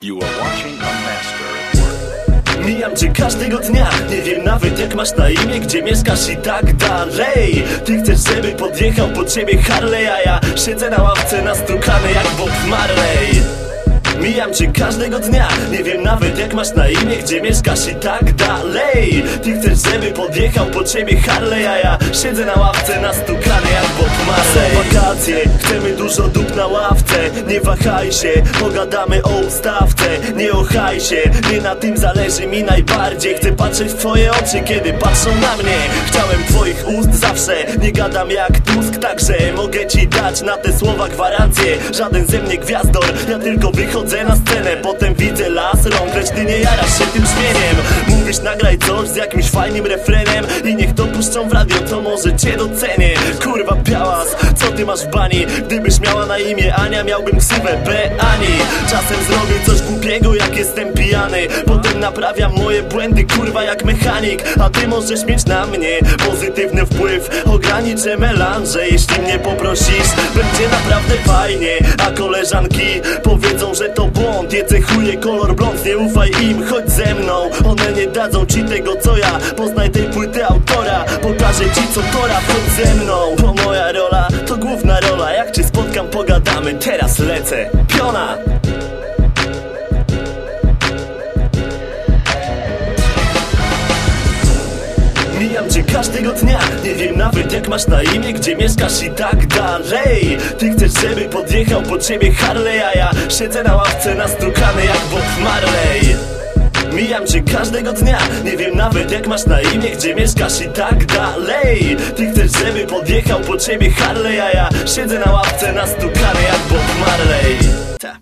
You are watching master. Mijam cię każdego dnia Nie wiem nawet jak masz na imię Gdzie mieszkasz i tak dalej. Ty chcesz żeby podjechał po ciebie Harley A ja siedzę na ławce nastukany jak Bob Marley. Mijam cię każdego dnia Nie wiem nawet jak masz na imię Gdzie mieszkasz i tak dalej. Ty chcesz żeby podjechał po ciebie Harley A ja siedzę na ławce nastukany Są wakacje, chcemy dużo dup na ławce. Nie wahaj się, pogadamy o ustawce. Nie ochaj się, nie na tym zależy mi najbardziej. Chcę patrzeć w twoje oczy, kiedy patrzą na mnie. Chciałem twoich ust zawsze, nie gadam jak Tusk Także mogę ci dać na te słowa gwarancję. Żaden ze mnie gwiazdor, ja tylko wychodzę na scenę. Potem widzę las rąk, lecz ty nie jarasz się tym Mówisz nagraj coś z jakimś fajnym refrenem I niech to puszczą w radio, to może cię docenię. Kurwa białas, co ty masz w bani? Gdybyś miała na imię Ania, miałbym ksywę B Ani Czasem zrobię coś głupiego, jak jestem pijany. Potem naprawiam moje błędy, kurwa jak mechanik. A ty możesz mieć na mnie pozytywny Ograniczę melanże, jeśli mnie poprosisz Będzie naprawdę fajnie, a koleżanki powiedzą, że to błąd. Jedzę chuje kolor blond, nie ufaj im, chodź ze mną. One nie dadzą ci tego co ja. Poznaj tej płyty autora Pokażę ci co tora, chodź ze mną. Bo moja rola to główna rola. Jak cię spotkam pogadamy, teraz lecę. Piona! Mijam cię każdego dnia. Nie wiem nawet jak masz na imię Gdzie mieszkasz i tak dalej. Ty chcesz żeby podjechał po ciebie Harley A ja siedzę na ławce nastukany jak Bob Marley. Mijam cię każdego dnia. Nie wiem nawet jak masz na imię Gdzie mieszkasz i tak dalej. Ty chcesz żeby podjechał po ciebie Harley A ja siedzę na ławce nastukany jak Bob Marley. Ta.